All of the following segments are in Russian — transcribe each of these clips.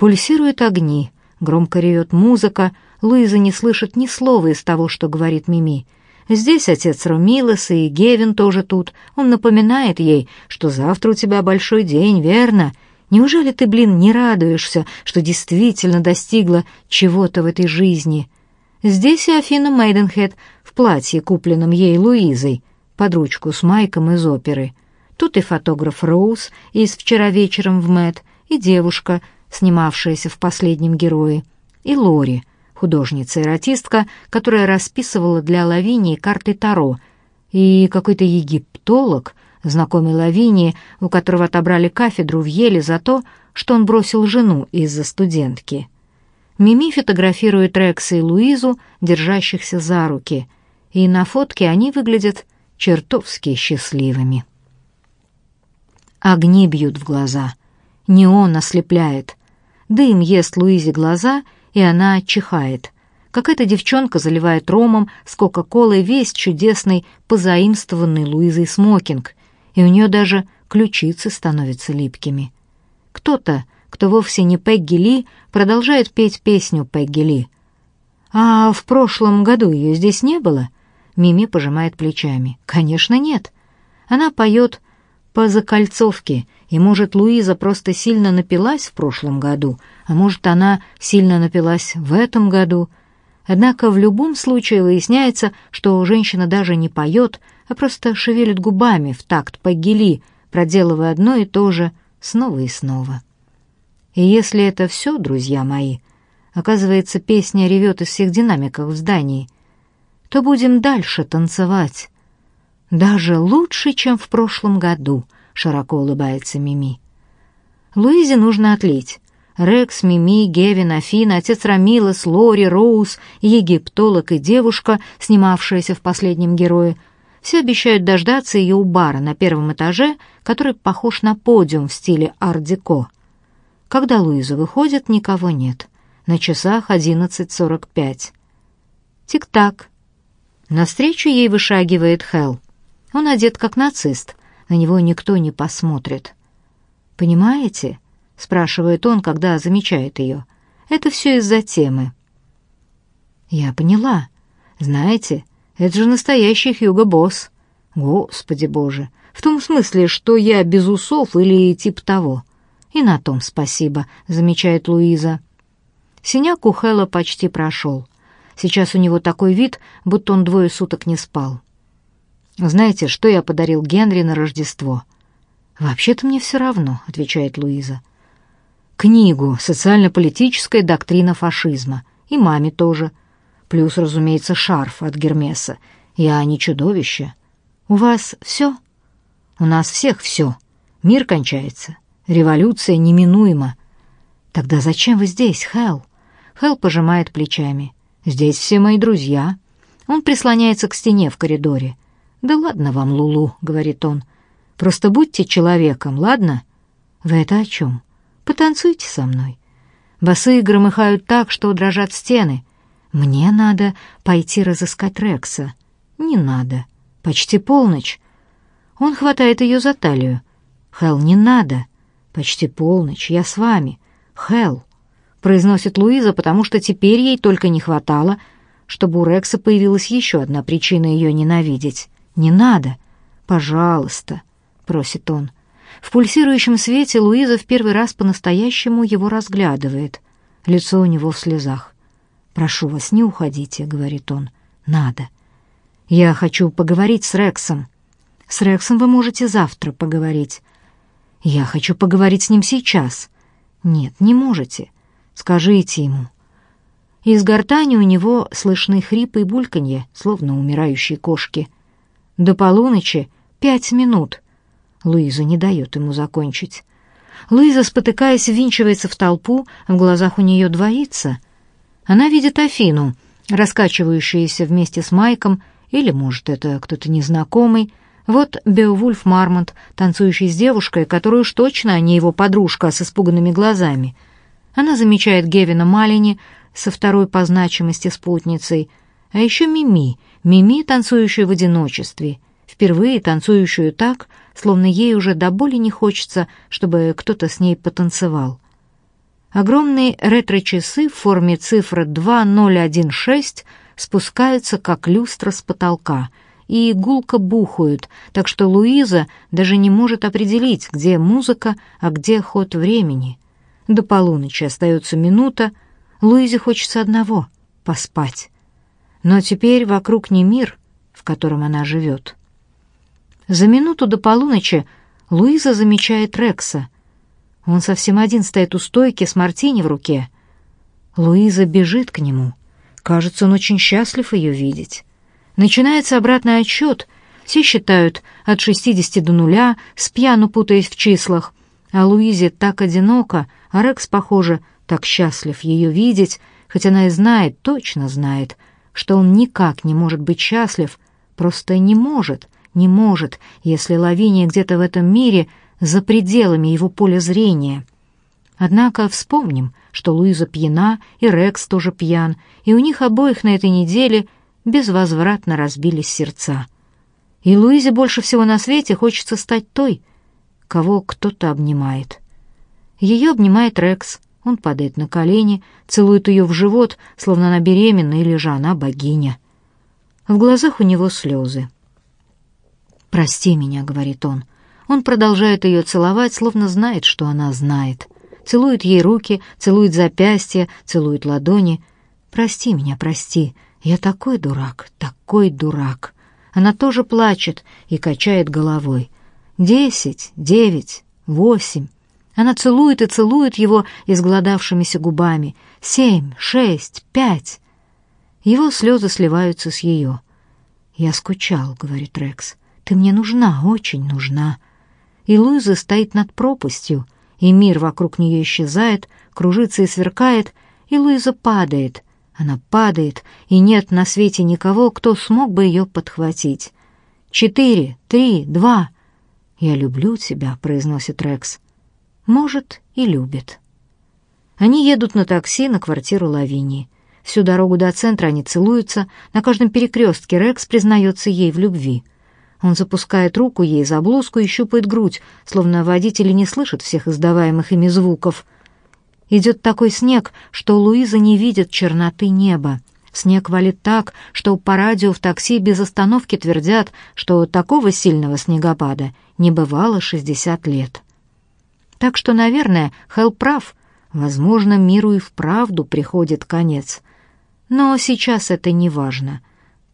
Пульсируют огни, громко ревет музыка, Луиза не слышит ни слова из того, что говорит Мими. Здесь отец Ромилос и Гевин тоже тут. Он напоминает ей, что завтра у тебя большой день, верно? Неужели ты, блин, не радуешься, что действительно достигла чего-то в этой жизни? Здесь и Афина Мейденхед в платье, купленном ей Луизой, под ручку с Майком из оперы. Тут и фотограф Роуз из «Вчера вечером в Мэт», и девушка, снимавшаяся в «Последнем герое», и Лори, художница-эротистка, которая расписывала для Лавинии карты Таро, и какой-то египтолог, знакомый Лавинии, у которого отобрали кафедру в Еле за то, что он бросил жену из-за студентки. Мими фотографирует Рекса и Луизу, держащихся за руки, и на фотке они выглядят чертовски счастливыми. Огни бьют в глаза. Неон ослепляет. Дым ест Луизе глаза, и она чихает. Какая-то девчонка заливает ромом с кока-колой весь чудесный, позаимствованный Луизой смокинг, и у нее даже ключицы становятся липкими. Кто-то, кто вовсе не Пегги Ли, продолжает петь песню Пегги Ли. «А в прошлом году ее здесь не было?» Мими пожимает плечами. «Конечно, нет. Она поет по закольцовке, и, может, Луиза просто сильно напилась в прошлом году, а может, она сильно напилась в этом году. Однако в любом случае выясняется, что женщина даже не поет, а просто шевелит губами в такт Пегги проделывая одно и то же снова и снова. И если это все, друзья мои, оказывается, песня ревет из всех динамиков в здании, то будем дальше танцевать. Даже лучше, чем в прошлом году, широко улыбается Мими. Луизе нужно отлить. Рекс, Мими, Гевин, Афина, отец Рамилос, Лори, Роуз, египтолог и девушка, снимавшаяся в последнем герое — все обещают дождаться ее у бара на первом этаже, который похож на подиум в стиле ар-деко. Когда Луиза выходит, никого нет. На часах 11.45. Тик-так. Навстречу ей вышагивает Хелл. Он одет как нацист, на него никто не посмотрит. «Понимаете?» — спрашивает он, когда замечает ее. «Это все из-за темы». «Я поняла. Знаете, это же настоящий Хьюго Босс. Господи боже. В том смысле, что я без усов или тип того. И на том спасибо, замечает Луиза. Синяк у Хэлла почти прошел. Сейчас у него такой вид, будто он двое суток не спал. Знаете, что я подарил Генри на Рождество? Вообще-то мне все равно, отвечает Луиза. Книгу «Социально-политическая доктрина фашизма». И маме тоже. Плюс, разумеется, шарф от Гермеса. Я не чудовище. У вас все? У нас всех все. Мир кончается. Революция неминуема. Тогда зачем вы здесь, Хэл? Хэл пожимает плечами. Здесь все мои друзья. Он прислоняется к стене в коридоре. Да ладно вам, Лулу, говорит он. Просто будьте человеком, ладно? Вы это о чем? Потанцуйте со мной. Басы громыхают так, что дрожат стены. Мне надо пойти разыскать Рекса. Не надо. Почти полночь. Он хватает ее за талию. Хел, не надо. Почти полночь. Я с вами. Хел, произносит Луиза, потому что теперь ей только не хватало, чтобы у Рекса появилась еще одна причина ее ненавидеть. Не надо. Пожалуйста, просит он. В пульсирующем свете Луиза в первый раз по-настоящему его разглядывает. Лицо у него в слезах. «Прошу вас, не уходите», — говорит он. «Надо. Я хочу поговорить с Рексом. С Рексом вы можете завтра поговорить. Я хочу поговорить с ним сейчас. Нет, не можете. Скажите ему». Из гортани у него слышны хрипы и бульканье, словно умирающие кошки. До полуночи пять минут. Луиза не дает ему закончить. Луиза, спотыкаясь, ввинчивается в толпу, в глазах у нее двоится — она видит Афину, раскачивающуюся вместе с Майком, или, может, это кто-то незнакомый. Вот Беовульф Мармонт, танцующий с девушкой, которую уж точно а не его подружка с испуганными глазами. Она замечает Гевина Малини со второй по значимости спутницей, а еще Мими, Мими, танцующую в одиночестве, впервые танцующую так, словно ей уже до боли не хочется, чтобы кто-то с ней потанцевал. Огромные ретро-часы в форме цифры 2016 спускаются, как люстра с потолка, и гулко бухают, так что Луиза даже не может определить, где музыка, а где ход времени. До полуночи остается минута, Луизе хочется одного — поспать. Но теперь вокруг не мир, в котором она живет. За минуту до полуночи Луиза замечает Рекса. Он совсем один стоит у стойки с мартини в руке. Луиза бежит к нему. Кажется, он очень счастлив ее видеть. Начинается обратный отсчет. Все считают от 60 до нуля, с пьяну путаясь в числах. А Луизе так одиноко, а Рекс, похоже, так счастлив ее видеть, хоть она и знает, точно знает, что он никак не может быть счастлив, просто не может, не может, если Лавиния где-то в этом мире за пределами его поля зрения. Однако вспомним, что Луиза пьяна, и Рекс тоже пьян, и у них обоих на этой неделе безвозвратно разбились сердца. И Луизе больше всего на свете хочется стать той, кого кто-то обнимает. Ее обнимает Рекс, он падает на колени, целует ее в живот, словно она беременна или же она богиня. В глазах у него слезы. «Прости меня», — говорит он. Он продолжает ее целовать, словно знает, что она знает. Целует ей руки, целует запястья, целует ладони. «Прости меня, прости. Я такой дурак, такой дурак». Она тоже плачет и качает головой. «Десять, девять, восемь». Она целует и целует его изгладавшимися губами. «Семь, шесть, пять». Его слезы сливаются с ее. «Я скучал», — говорит Рекс. Ты мне нужна, очень нужна. И Луиза стоит над пропастью, и мир вокруг нее исчезает, кружится и сверкает, и Луиза падает. Она падает, и нет на свете никого, кто смог бы ее подхватить. «Четыре, три, два...» «Я люблю тебя», — произносит Рекс. «Может, и любит». Они едут на такси на квартиру Лавинии. Всю дорогу до центра они целуются, на каждом перекрестке Рекс признается ей в любви — он запускает руку ей за блузку и щупает грудь, словно водители не слышат всех издаваемых ими звуков. Идет такой снег, что Луиза не видит черноты неба. Снег валит так, что по радио в такси без остановки твердят, что такого сильного снегопада не бывало 60 лет. Так что, наверное, Хелл прав. Возможно, миру и вправду приходит конец. Но сейчас это не важно,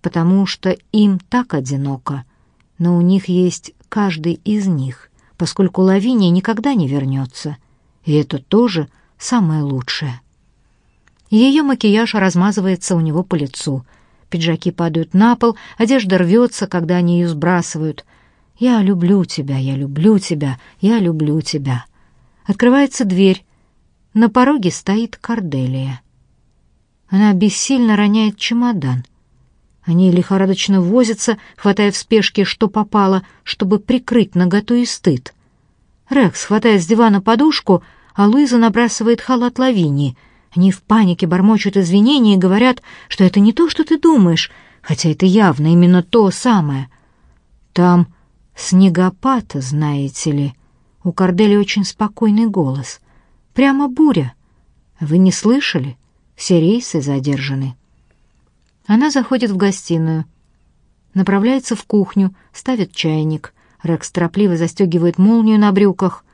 потому что им так одиноко — но у них есть каждый из них, поскольку Лавиния никогда не вернется, и это тоже самое лучшее. Ее макияж размазывается у него по лицу, пиджаки падают на пол, одежда рвется, когда они ее сбрасывают. «Я люблю тебя, я люблю тебя, я люблю тебя». Открывается дверь. На пороге стоит Корделия. Она бессильно роняет чемодан — они лихорадочно возятся, хватая в спешке, что попало, чтобы прикрыть наготу и стыд. Рекс хватает с дивана подушку, а Луиза набрасывает халат Лавини. Они в панике бормочут извинения и говорят, что это не то, что ты думаешь, хотя это явно именно то самое. Там снегопад, знаете ли. У Кордели очень спокойный голос. Прямо буря. Вы не слышали? Все рейсы задержаны. Она заходит в гостиную, направляется в кухню, ставит чайник. Рекс торопливо застегивает молнию на брюках.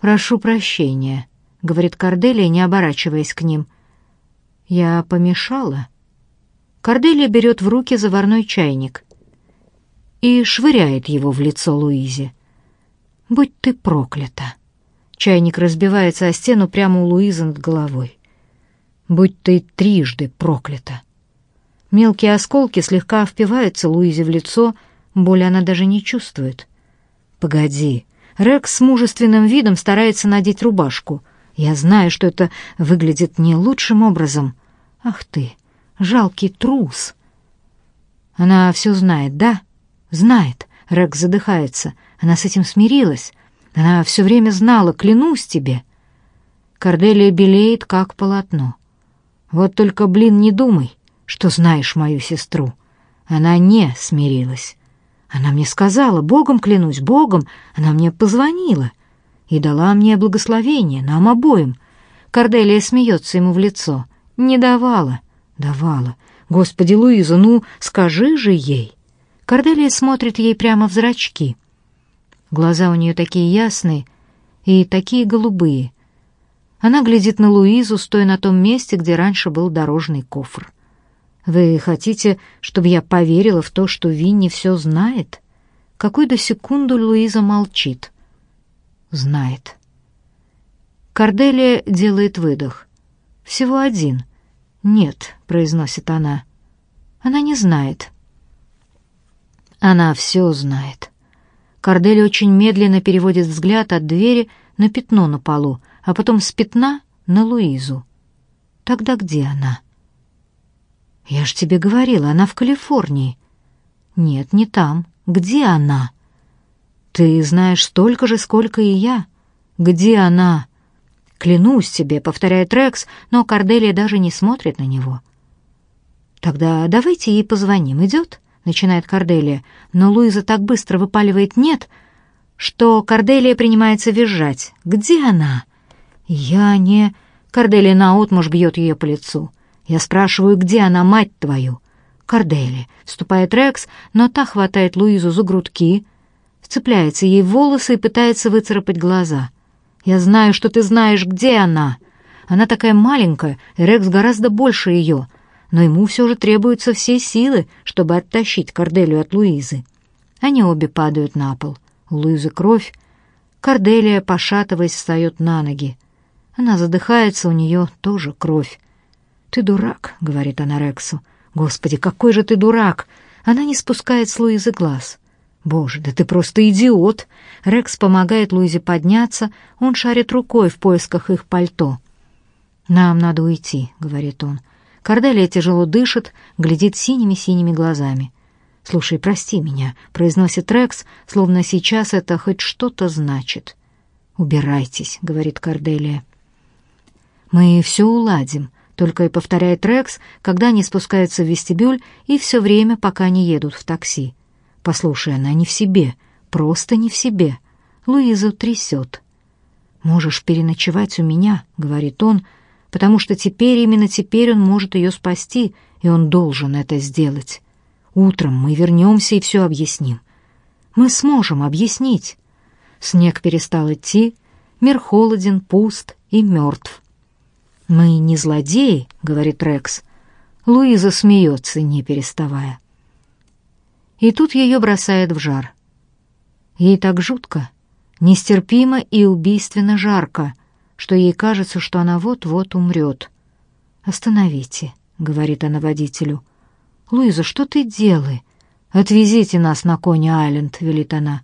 «Прошу прощения», — говорит Корделия, не оборачиваясь к ним. «Я помешала?» Корделия берет в руки заварной чайник и швыряет его в лицо Луизе. «Будь ты проклята!» Чайник разбивается о стену прямо у Луизы над головой. «Будь ты трижды проклята!» Мелкие осколки слегка впиваются Луизе в лицо, боли она даже не чувствует. «Погоди». Рекс с мужественным видом старается надеть рубашку. Я знаю, что это выглядит не лучшим образом. Ах ты, жалкий трус. Она все знает, да? Знает. Рекс задыхается. Она с этим смирилась. Она все время знала, клянусь тебе. Корделия белеет, как полотно. Вот только, блин, не думай что знаешь мою сестру. Она не смирилась. Она мне сказала, Богом клянусь, Богом, она мне позвонила и дала мне благословение нам обоим. Корделия смеется ему в лицо. «Не давала». «Давала. Господи, Луиза, ну, скажи же ей». Корделия смотрит ей прямо в зрачки. Глаза у нее такие ясные и такие голубые. Она глядит на Луизу, стоя на том месте, где раньше был дорожный кофр. «Вы хотите, чтобы я поверила в то, что Винни все знает?» Какую-то секунду Луиза молчит. Знает. Корделия делает выдох. «Всего один». «Нет», — произносит она. «Она не знает». Она все знает. Корделия очень медленно переводит взгляд от двери на пятно на полу, а потом с пятна на Луизу. Тогда где она? Я ж тебе говорила, она в Калифорнии. Нет, не там. Где она? Ты знаешь столько же, сколько и я. Где она? Клянусь тебе, повторяет Рекс, но Корделия даже не смотрит на него. Тогда давайте ей позвоним, идет? Начинает Корделия, но Луиза так быстро выпаливает «нет», что Корделия принимается визжать. «Где она?» «Я не...» Корделия наотмашь бьет ее по лицу. «Я спрашиваю, где она, мать твою?» «Корделия», — вступает Рекс, но та хватает Луизу за грудки, вцепляется ей в волосы и пытается выцарапать глаза. «Я знаю, что ты знаешь, где она!» Она такая маленькая, и Рекс гораздо больше ее, но ему все же требуются все силы, чтобы оттащить Корделию от Луизы. Они обе падают на пол. У Луизы кровь. Корделия, пошатываясь, встает на ноги. Она задыхается, у нее тоже кровь. «Ты дурак», — говорит она Рексу. «Господи, какой же ты дурак!» Она не спускает с Луизы глаз. «Боже, да ты просто идиот!» Рекс помогает Луизе подняться, он шарит рукой в поисках их пальто. «Нам надо уйти», — говорит он. Корделия тяжело дышит, глядит синими-синими глазами. «Слушай, прости меня», — произносит Рекс, словно сейчас это хоть что-то значит. «Убирайтесь», — говорит Корделия. «Мы все уладим», — только и повторяет Рекс, когда они спускаются в вестибюль и все время, пока не едут в такси. «Послушай, она не в себе, просто не в себе». Луизу трясет. «Можешь переночевать у меня», — говорит он, — потому что теперь, именно теперь он может ее спасти, и он должен это сделать. Утром мы вернемся и все объясним. Мы сможем объяснить. Снег перестал идти, мир холоден, пуст и мертв. «Мы не злодеи», — говорит Рекс. Луиза смеется, не переставая. И тут ее бросает в жар. Ей так жутко, нестерпимо и убийственно жарко, что ей кажется, что она вот-вот умрет. «Остановите», — говорит она водителю. «Луиза, что ты делаешь? Отвезите нас на Кони-Айленд», — велит она.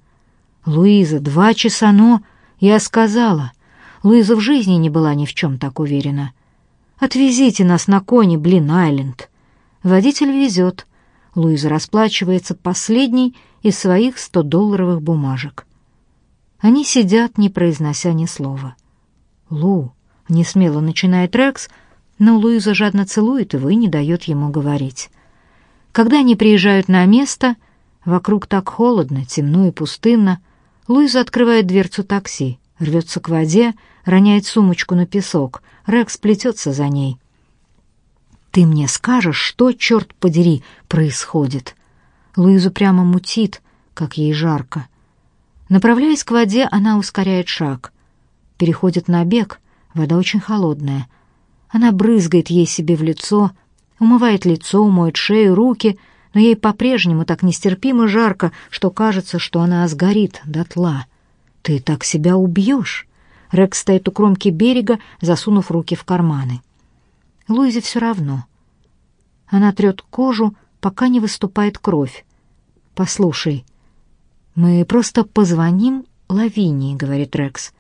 «Луиза, два часа, но...» «Я сказала». Луиза в жизни не была ни в чем так уверена. «Отвезите нас на Кони, блин, Айленд». Водитель везет. Луиза расплачивается последней из своих сто-долларовых бумажек. Они сидят, не произнося ни слова. «Лу», — несмело начинает Рекс, но Луиза жадно целует его и не дает ему говорить. Когда они приезжают на место, вокруг так холодно, темно и пустынно, Луиза открывает дверцу такси, рвется к воде, роняет сумочку на песок. Рекс плетется за ней. «Ты мне скажешь, что, черт подери, происходит?» Луизу прямо мутит, как ей жарко. Направляясь к воде, она ускоряет шаг переходит на бег, вода очень холодная. Она брызгает ей себе в лицо, умывает лицо, умоет шею, руки, но ей по-прежнему так нестерпимо жарко, что кажется, что она сгорит дотла. «Ты так себя убьешь!» Рекс стоит у кромки берега, засунув руки в карманы. Луизе все равно. Она трет кожу, пока не выступает кровь. «Послушай, мы просто позвоним Лавинии», — говорит Рекс.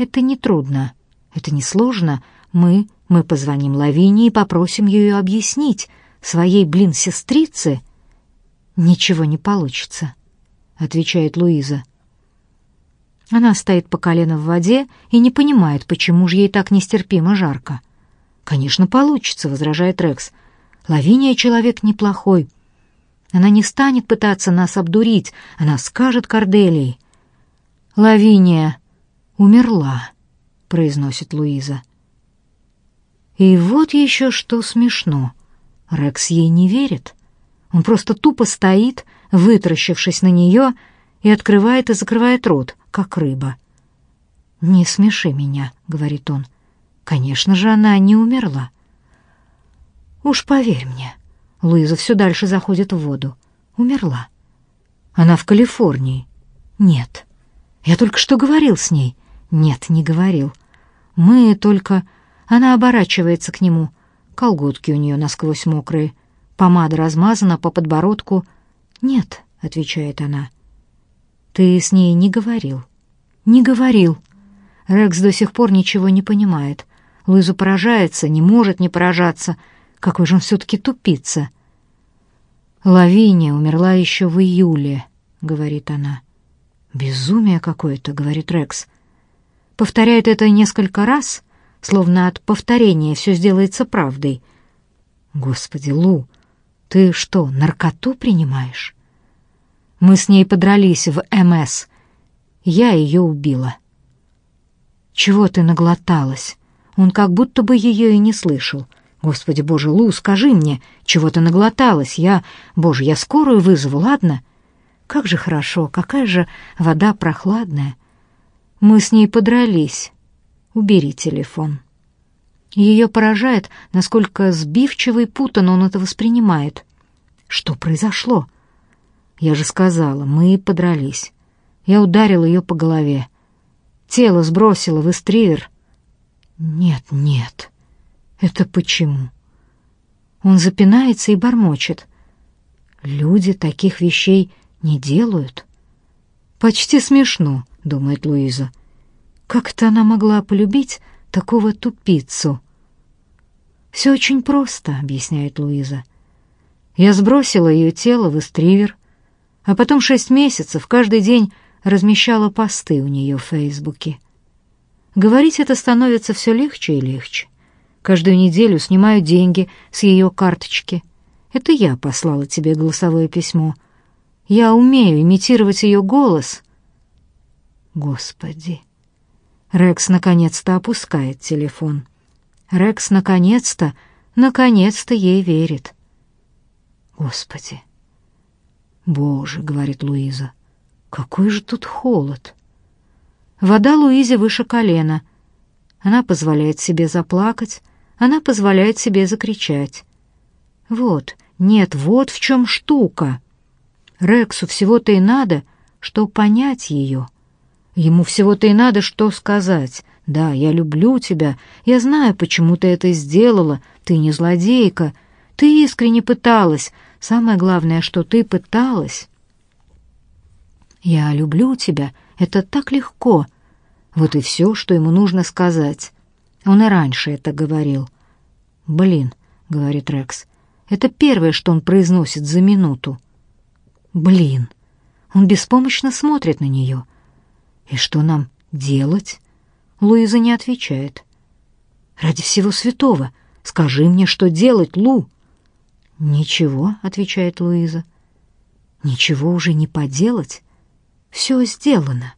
Это не трудно, это не сложно. Мы, мы позвоним Лавине и попросим ее объяснить своей, блин, сестрице. Ничего не получится, отвечает Луиза. Она стоит по колено в воде и не понимает, почему же ей так нестерпимо жарко. «Конечно, получится», — возражает Рекс. «Лавиния человек неплохой. Она не станет пытаться нас обдурить, она скажет Корделии». «Лавиния», «Умерла», — произносит Луиза. И вот еще что смешно. Рекс ей не верит. Он просто тупо стоит, вытращившись на нее, и открывает и закрывает рот, как рыба. «Не смеши меня», — говорит он. «Конечно же, она не умерла». «Уж поверь мне». Луиза все дальше заходит в воду. «Умерла». «Она в Калифорнии». «Нет». «Я только что говорил с ней». «Нет, не говорил». «Мы только...» Она оборачивается к нему. Колготки у нее насквозь мокрые. Помада размазана по подбородку. «Нет», — отвечает она. «Ты с ней не говорил?» «Не говорил». Рекс до сих пор ничего не понимает. Луиза поражается, не может не поражаться. Какой же он все-таки тупица. «Лавиния умерла еще в июле», — говорит она. «Безумие какое-то», — говорит Рекс. Повторяет это несколько раз, словно от повторения все сделается правдой. «Господи, Лу, ты что, наркоту принимаешь?» Мы с ней подрались в МС. Я ее убила. «Чего ты наглоталась?» Он как будто бы ее и не слышал. «Господи, боже, Лу, скажи мне, чего ты наглоталась? Я... Боже, я скорую вызову, ладно?» «Как же хорошо, какая же вода прохладная!» «Мы с ней подрались. Убери телефон». Ее поражает, насколько сбивчиво и путанно он это воспринимает. Что произошло? Я же сказала, мы подрались. Я ударил ее по голове. Тело сбросило в эстривер. Нет, нет. Это почему? Он запинается и бормочет. Люди таких вещей не делают. Почти смешно, думает Луиза. Как это она могла полюбить такого тупицу? «Все очень просто», — объясняет Луиза. «Я сбросила ее тело в эстривер, а потом шесть месяцев каждый день размещала посты у нее в Фейсбуке. Говорить это становится все легче и легче. Каждую неделю снимаю деньги с ее карточки. Это я послала тебе голосовое письмо. Я умею имитировать ее голос. Господи. Рекс наконец-то опускает телефон. Рекс наконец-то, наконец-то ей верит. Господи. Боже, говорит Луиза. Какой же тут холод. Вода Луизе выше колена. Она позволяет себе заплакать, она позволяет себе закричать. Вот, нет, вот в чем штука. Рексу всего-то и надо, что понять ее. Ему всего-то и надо, что сказать. Да, я люблю тебя. Я знаю, почему ты это сделала. Ты не злодейка. Ты искренне пыталась. Самое главное, что ты пыталась. Я люблю тебя. Это так легко. Вот и все, что ему нужно сказать. Он и раньше это говорил. Блин, говорит Рекс. Это первое, что он произносит за минуту. Блин. Он беспомощно смотрит на нее. И что нам делать? Луиза не отвечает. «Ради всего святого, скажи мне, что делать, Лу!» «Ничего», — отвечает Луиза. «Ничего уже не поделать. Все сделано».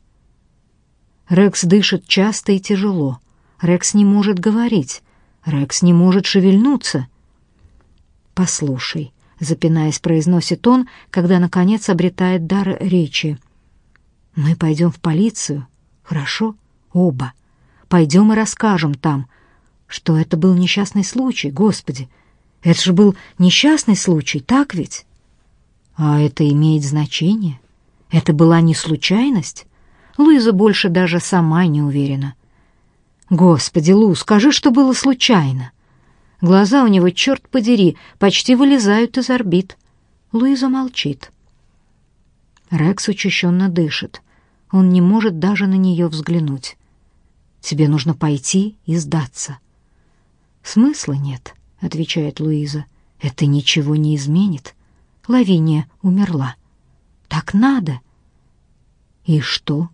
Рекс дышит часто и тяжело. Рекс не может говорить. Рекс не может шевельнуться. «Послушай», — запинаясь, произносит он, когда, наконец, обретает дар речи. «Мы пойдем в полицию, хорошо? Оба. Пойдем и расскажем там, что это был несчастный случай, Господи. Это же был несчастный случай, так ведь? А это имеет значение? Это была не случайность? Луиза больше даже сама не уверена. Господи, Лу, скажи, что было случайно. Глаза у него, черт подери, почти вылезают из орбит. Луиза молчит. Рекс учащенно дышит. Он не может даже на нее взглянуть. Тебе нужно пойти и сдаться. Смысла нет, отвечает Луиза. Это ничего не изменит. Лавиния умерла. Так надо. И что?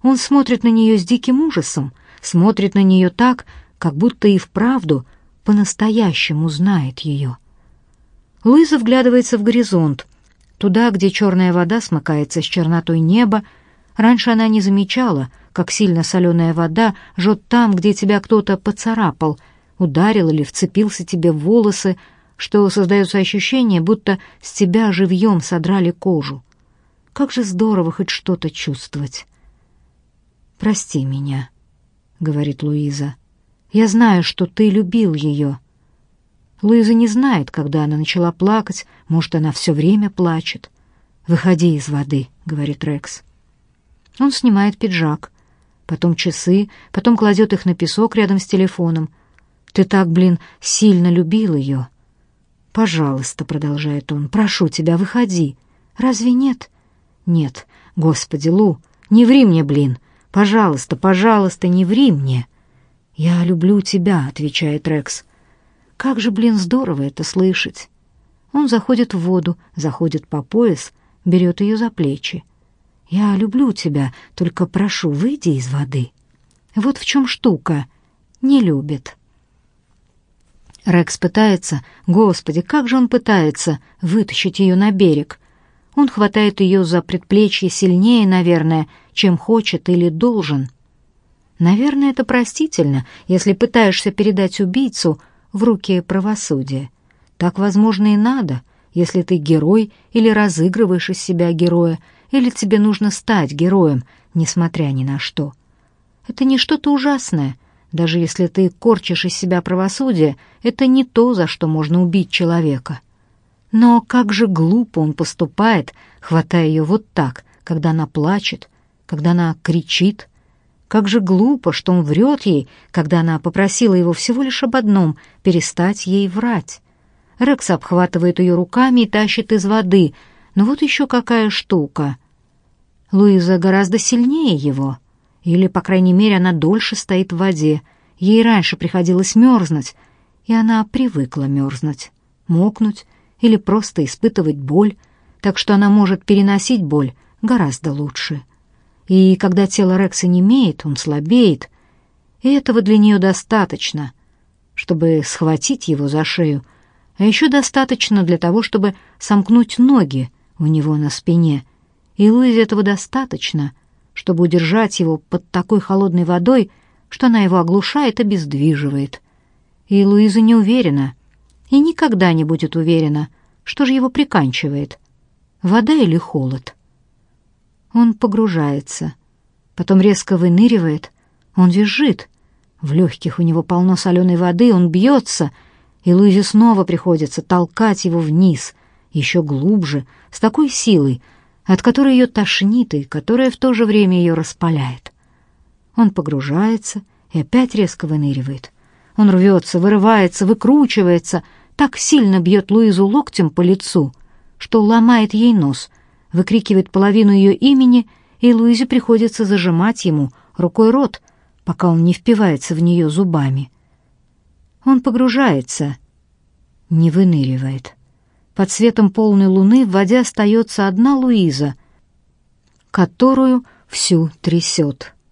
Он смотрит на нее с диким ужасом, смотрит на нее так, как будто и вправду по-настоящему знает ее. Луиза вглядывается в горизонт, туда, где черная вода смыкается с чернотой неба. Раньше она не замечала — как сильно соленая вода жжет там, где тебя кто-то поцарапал, ударил или вцепился тебе в волосы, что создается ощущение, будто с тебя живьем содрали кожу. Как же здорово хоть что-то чувствовать. «Прости меня», — говорит Луиза. «Я знаю, что ты любил ее». Луиза не знает, когда она начала плакать, может, она все время плачет. «Выходи из воды», — говорит Рекс. Он снимает пиджак, потом часы, потом кладет их на песок рядом с телефоном. «Ты так, блин, сильно любил ее». «Пожалуйста», — продолжает он, — «прошу тебя, выходи». «Разве нет?» «Нет. Господи, Лу, не ври мне, блин. Пожалуйста, пожалуйста, не ври мне». «Я люблю тебя», — отвечает Рекс. «Как же, блин, здорово это слышать». Он заходит в воду, заходит по пояс, берет ее за плечи. «Я люблю тебя, только прошу, выйди из воды». Вот в чем штука. Не любит. Рекс пытается, господи, как же он пытается вытащить ее на берег. Он хватает ее за предплечье сильнее, наверное, чем хочет или должен. Наверное, это простительно, если пытаешься передать убийцу в руки правосудия. Так, возможно, и надо, если ты герой или разыгрываешь из себя героя, или тебе нужно стать героем, несмотря ни на что. Это не что-то ужасное. Даже если ты корчишь из себя правосудие, это не то, за что можно убить человека. Но как же глупо он поступает, хватая ее вот так, когда она плачет, когда она кричит. Как же глупо, что он врет ей, когда она попросила его всего лишь об одном — перестать ей врать. Рекс обхватывает ее руками и тащит из воды. Но вот еще какая штука. Луиза гораздо сильнее его. Или, по крайней мере, она дольше стоит в воде. Ей раньше приходилось мерзнуть, и она привыкла мерзнуть, мокнуть или просто испытывать боль, так что она может переносить боль гораздо лучше. И когда тело Рекса немеет, он слабеет, и этого для нее достаточно, чтобы схватить его за шею, а еще достаточно для того, чтобы сомкнуть ноги у него на спине, и Луизе этого достаточно, чтобы удержать его под такой холодной водой, что она его оглушает и обездвиживает. И Луиза не уверена, и никогда не будет уверена, что же его приканчивает, вода или холод. Он погружается, потом резко выныривает, он визжит. В легких у него полно соленой воды, он бьется, и Луизе снова приходится толкать его вниз, еще глубже, с такой силой, от которой ее тошнит и которая в то же время ее распаляет. Он погружается и опять резко выныривает. Он рвется, вырывается, выкручивается, так сильно бьет Луизу локтем по лицу, что ломает ей нос, выкрикивает половину ее имени, и Луизе приходится зажимать ему рукой рот, пока он не впивается в нее зубами. Он погружается, не выныривает. Под светом полной луны в воде остается одна Луиза, которую всю трясет.